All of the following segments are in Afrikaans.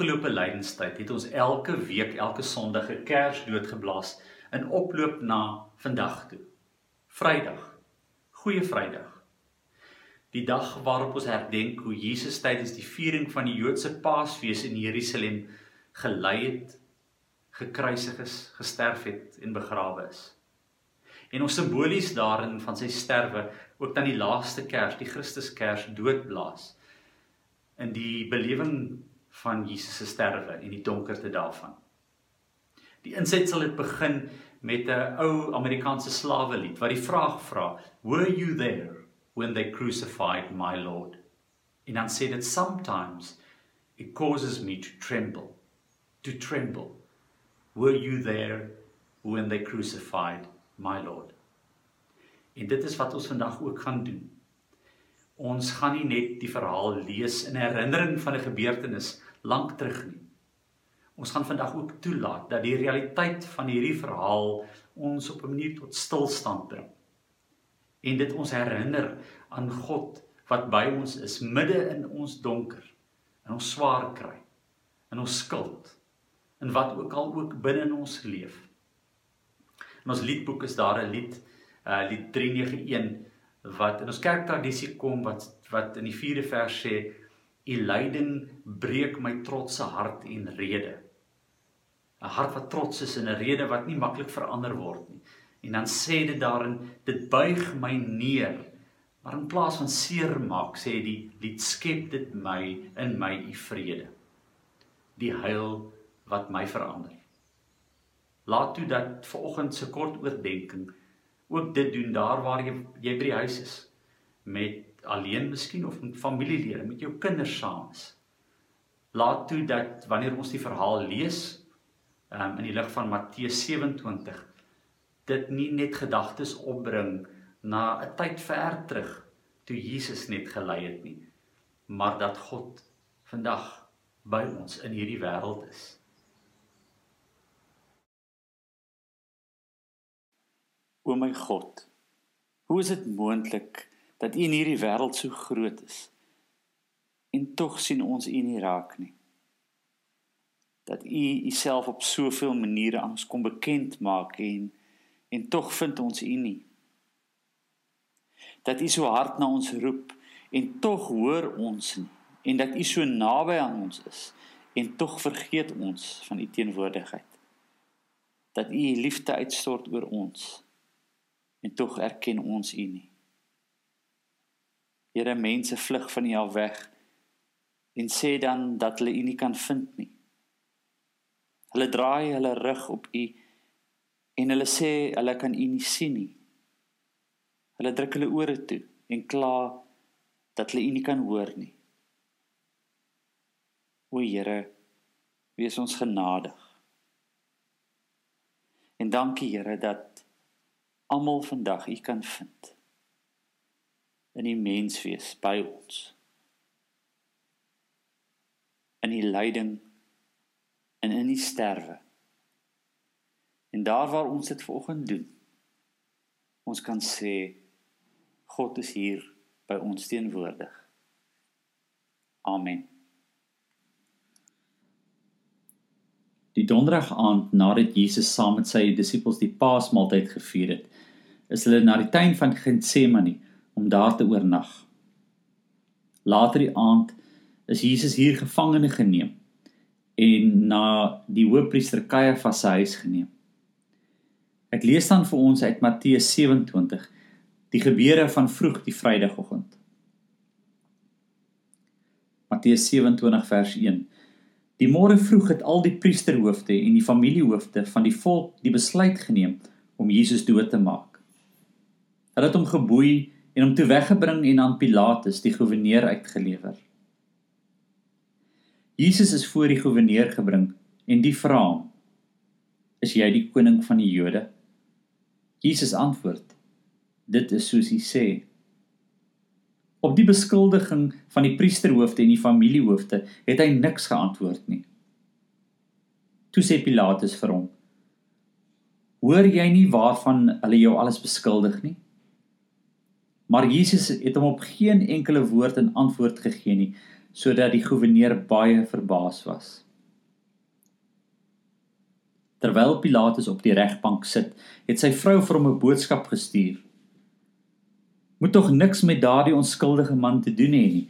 Afgelope lydenstyd het ons elke week, elke Sondag 'n kers doodgeblaas in oploop na vandag toe. Vrydag. Goeie Vrydag. Die dag waarop ons herdenk hoe Jesus tydens die viering van die Joodse Paasfees in Jerusalem gelei het, gekruisig is, gesterf het en begrawe is. En ons simbolies daarin van sy sterwe ook dan die laaste kers, die Christuskers doodblaas in die belewing van Jesus se sterwe en die donkerte daarvan. Die insetsel het begin met 'n ou Amerikaanse slawe lied wat die vraag vra: "Were you there when they crucified my Lord?" En dan sê dit sometimes it causes me to tremble, to tremble. Were you there when they crucified my Lord? En dit is wat ons vandag ook gaan doen. Ons gaan nie net die verhaal lees in herinnering van 'n gebeurtenis lank terug nie. Ons gaan vandag ook toelaat dat die realiteit van hierdie verhaal ons op 'n manier tot stilstand bring. En dit ons herinner aan God wat by ons is midde in ons donker, in ons swaar kry, in ons skuld, in wat ook al ook binne in ons leef. In ons liedboek is daar 'n lied, uh lied 391 wat in ons kerktradisie kom wat wat in die 4de vers sê U lyding breek my trotse hart en rede. 'n Hart wat trots is en 'n rede wat nie maklik verander word nie. En dan sê dit daarin dit buig my neer. Maar in plaas van seermaak sê die lied skep dit my in my u vrede. Die heil wat my verander. Laat toe dat vanoggend se kort oordeenking ook dit doen daar waar jy jy by die huis is met alleen miskien of met familielede, met jou kinders saam is. Laat toe dat wanneer ons die verhaal lees um, in die lig van Matteus 27 dit nie net gedagtes opbring na 'n tyd ver terug toe Jesus net gelei het nie, maar dat God vandag by ons in hierdie wêreld is. O my God, hoe is dit moontlik dat U in hierdie wêreld so groot is. En tog sien ons U nie raak nie. Dat U Uself op soveel maniere aan ons kom bekend maak en en tog vind ons U nie. Dat U so hard na ons roep en tog hoor ons nie en dat U so naby aan ons is en tog vergeet ons van U teenwoordigheid. Dat U U liefde uitstort oor ons en tog erken ons U nie. Here mense vlug van U af weg en sê dan dat hulle U nie kan vind nie. Hulle draai hulle rug op U en hulle sê hulle kan U nie sien nie. Hulle druk hulle ore toe en kla dat hulle U nie kan hoor nie. O Here, wees ons genadig. En dankie Here dat almal vandag U kan vind in die menswees by ons. In die lyding en in die sterwe. En daar waar ons dit vanoggend doen, ons kan sê God is hier by ons teenwoordig. Amen. Die donderdag aand nadat Jesus saam met sy disippels die Paasmaaltyd gevier het, is hulle na die tuin van Getsemane om daar te oornag. Later die aand is Jesus hier gevangene geneem en na die hoofpriester Kajafas se huis geneem. Ek lees dan vir ons uit Matteus 27 die gebeure van vroeg die Vrydagoggend. Matteus 27 vers 1. Die môre vroeg het al die priesterhoofde en die familiehoofde van die volk die besluit geneem om Jesus dood te maak. Hulle het hom geboei en hom toe weggebring en aan Pilatus die goewerneur uitgelewer. Jesus is voor die goewerneur gebring en die vra hom: "Is jy die koning van die Jode?" Jesus antwoord: "Dit is soos jy sê." Op die beskuldiging van die priesterhoofde en die familiehoofde het hy niks geantwoord nie. Toe sê Pilatus vir hom: "Hoor jy nie waarvan hulle jou alles beskuldig nie?" Maar Jesus het hom op geen enkele woord 'n antwoord gegee nie, sodat die goewerneur baie verbaas was. Terwyl Pilatus op die regbank sit, het sy vrou vir hom 'n boodskap gestuur. Moet tog niks met daardie onskuldige man te doen hê nie,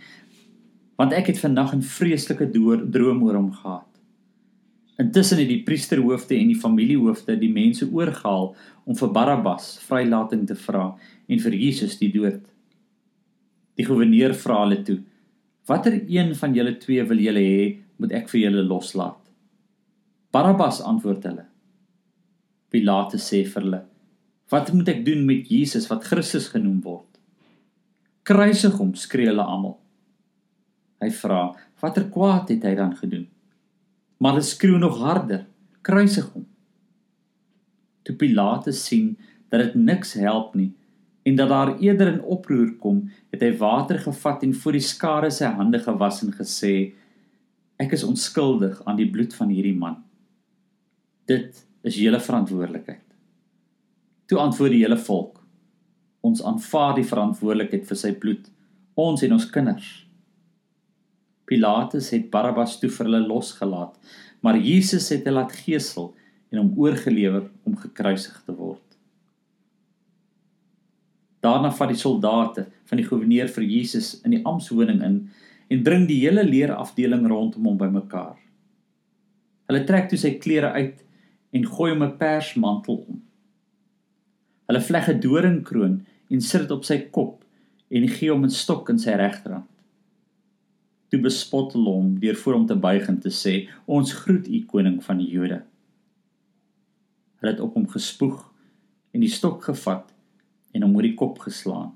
want ek het vandag 'n vreeslike droom oor hom gehad. Intussen het die priesterhoofde en die familiehoofde die mense oorgehaal om vir Barabbas vrylating te vra en vir Jesus die dood. Die goewerneur vra hulle toe: "Watter een van julle twee wil julle hê moet ek vir julle loslaat?" Barabbas antwoord hulle. Pilate sê vir hulle: "Wat moet ek doen met Jesus wat Christus genoem word?" "Kruisig hom," skree hulle almal. Hy vra: "Watter kwaad het hy dan gedoen?" Maar hulle skreeu nog harder: "Kruisig hom." Toe Pilate sien dat dit niks help nie, en dat daar eerder 'n oproer kom, het hy water gevat en voor die skare sy hande gewas en gesê: Ek is onskuldig aan die bloed van hierdie man. Dit is julle verantwoordelikheid. Toe antwoord die hele volk: Ons aanvaar die verantwoordelikheid vir sy bloed, ons en ons kinders. Pilatus het Barabbas toe vir hulle losgelaat, maar Jesus het hy laat gesel en hom oorgelewer om gekruisig te word. Daarna vat die soldate van die goewerneur vir Jesus in die amptswoning in en bring die hele leerafdeling rondom hom bymekaar. Hulle trek toe sy klere uit en gooi hom 'n persmantel om. Hulle vleg 'n doringkroon en sit dit op sy kop en gee hom 'n stok in sy regterhand. Toe bespot hulle hom deur voor hom te buig en te sê: "Ons groet u koning van die Jode." Hulle het op hom gespoeg en die stok gevat en hom oor die kop geslaan.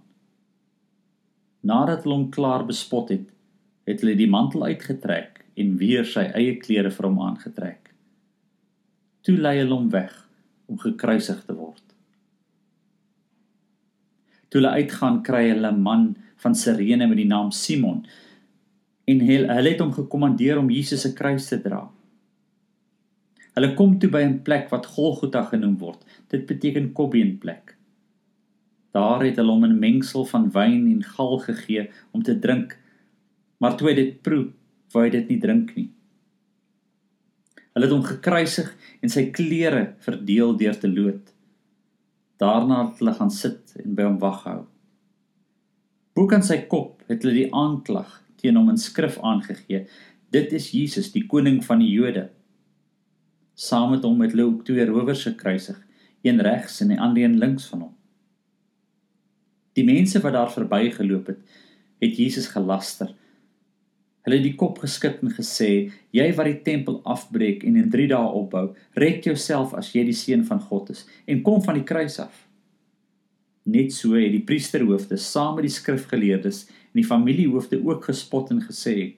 Nadat hulle hom klaar bespot het, het hulle die mantel uitgetrek en weer sy eie klere vir hom aangetrek. Toe lei hulle hom weg om gekruisig te word. Toe hulle uitgaan, kry hulle 'n man van Sirene met die naam Simon en hulle het hom gekommandeer om Jesus se kruis te dra. Hulle kom toe by 'n plek wat Golgotha genoem word. Dit beteken kobbeenplek. Daar het hulle hom 'n mengsel van wyn en gal gegee om te drink. Maar toe hy dit proe, wou hy dit nie drink nie. Hulle het hom gekruisig en sy klere verdeel deur te loot. Daarna het hulle gaan sit en by hom wag gehou. Bo kan sy kop het hulle die aanklag teen hom in skrif aangegee. Dit is Jesus, die koning van die Jode. Saam met hom hulle ook twee rowers gekruisig, een regs en die ander een links van hom. Die mense wat daar verbygeloop het, het Jesus gelaster. Hulle het die kop geskud en gesê: "Jy wat die tempel afbreek en in 3 dae opbou, red jouself as jy die seun van God is en kom van die kruis af." Net so het die priesterhoofde saam met die skrifgeleerdes en die familiehoofde ook gespot en gesê: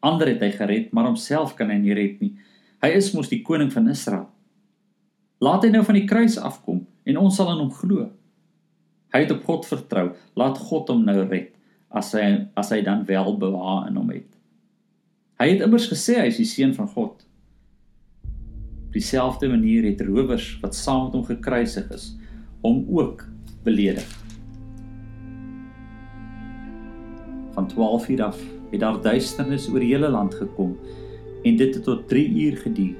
"Ander het hy gered, maar homself kan hy nie red nie. Hy is mos die koning van Israel. Laat hy nou van die kruis afkom en ons sal aan hom glo." Hy het op God vertrou. Laat God hom nou red as hy as hy dan wel bewaar in hom het. Hy het immers gesê hy is die seun van God. Op dieselfde manier het rowers wat saam met hom gekruisig is, hom ook beledig. Van 12 uur af het daar duisternis oor die hele land gekom en dit het tot 3 uur geduur.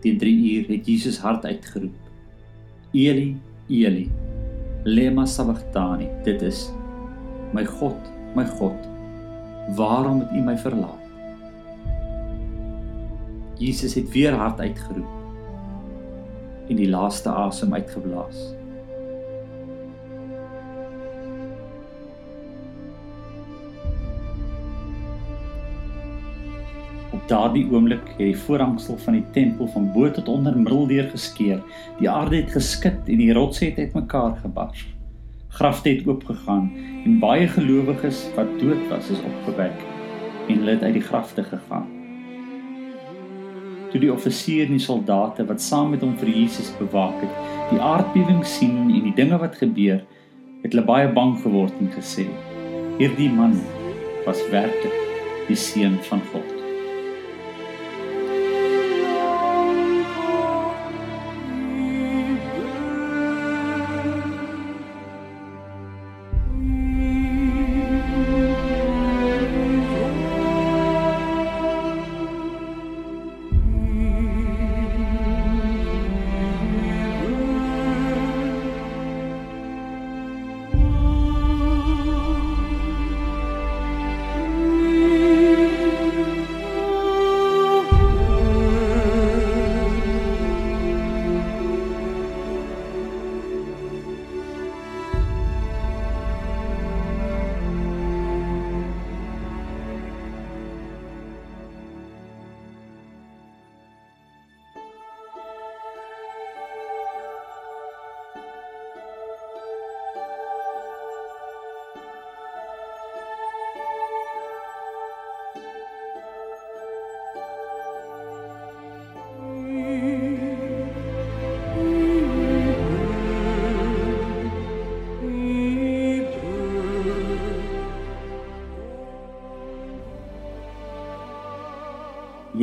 Teen 3 uur het Jesus hard uitgeroep: Eli, Eli lema sabachthani dit is my God my God waarom het u my verlaat Jesus het weer hard uitgeroep en die laaste asem uitgeblaas daardie oomblik het die voorhangsel van die tempel van bo tot onder middeldeur geskeur. Die aarde het geskit en die rotse het uitmekaar gebars. Grafte het oopgegaan en baie gelowiges wat dood was is opgewek en hulle het uit die grafte gegaan. Toe die offisier en die soldate wat saam met hom vir Jesus bewaak het, die aardbewing sien en die dinge wat gebeur, het hulle baie bang geword en gesê: "Hierdie man was werklik die seun van God."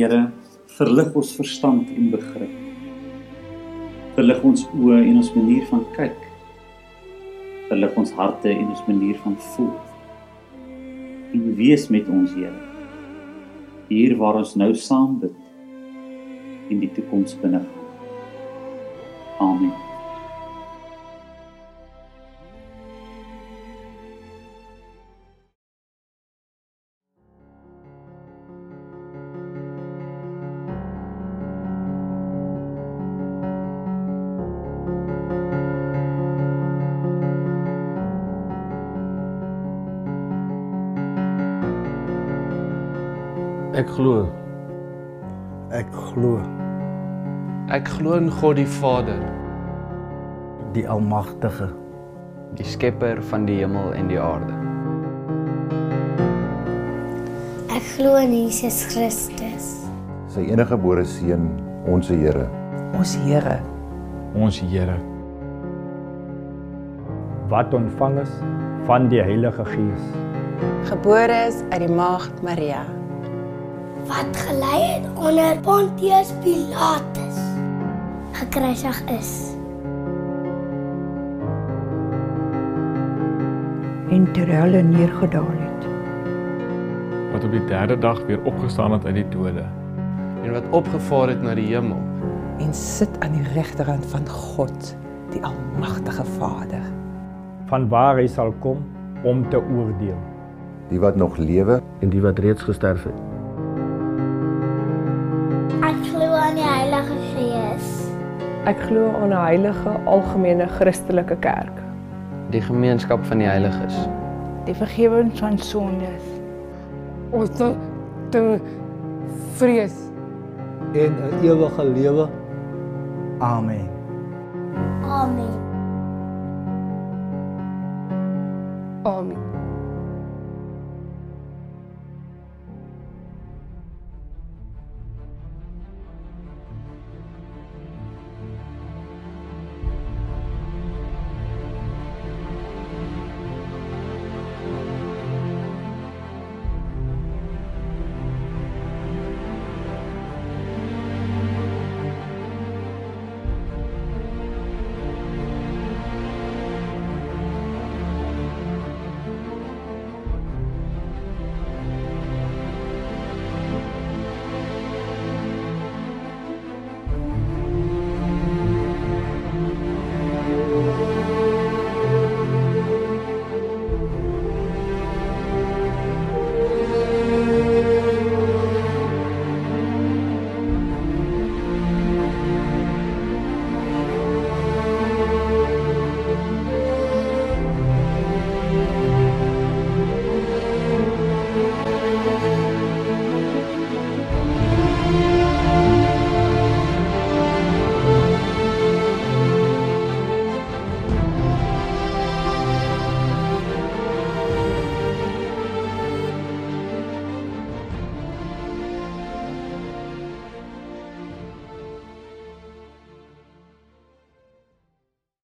Here, verlig ons verstand en begrip. Verlig ons oë en ons manier van kyk. Verlig ons harte en ons manier van voel. En wees met ons, Here. Hier waar ons nou saam bid in die toekoms binne. Amen. Ek glo. Ek glo Ek glo in God die Vader, die Almagtige, die skepper van die hemel en die aarde. Ek glo in Jesus Christus. sy enige gebore seun, ons Here. Ons Here ons Here wat ontvang is van die Heilige Gees. gebore is uit die maagd Maria Wat gelei het onder Pontius Pilatus. Gekruisig is. en terwyl hy neergedaal het. wat op die derde dag weer opgestaan het uit die dode en wat opgevaar het na die hemel en sit aan die regterhand van God, die almagtige Vader. Vanwaar hy sal kom om te oordeel. Die wat nog lewe en die wat reeds gesterf het. aan die Heilige Gees. Ek glo aan 'n heilige algemene Christelike kerk. Die gemeenskap van die heiliges. Die vergifnis van sondes. Ons te, te vrees en 'n ewige lewe. Amen. Amen. Amen.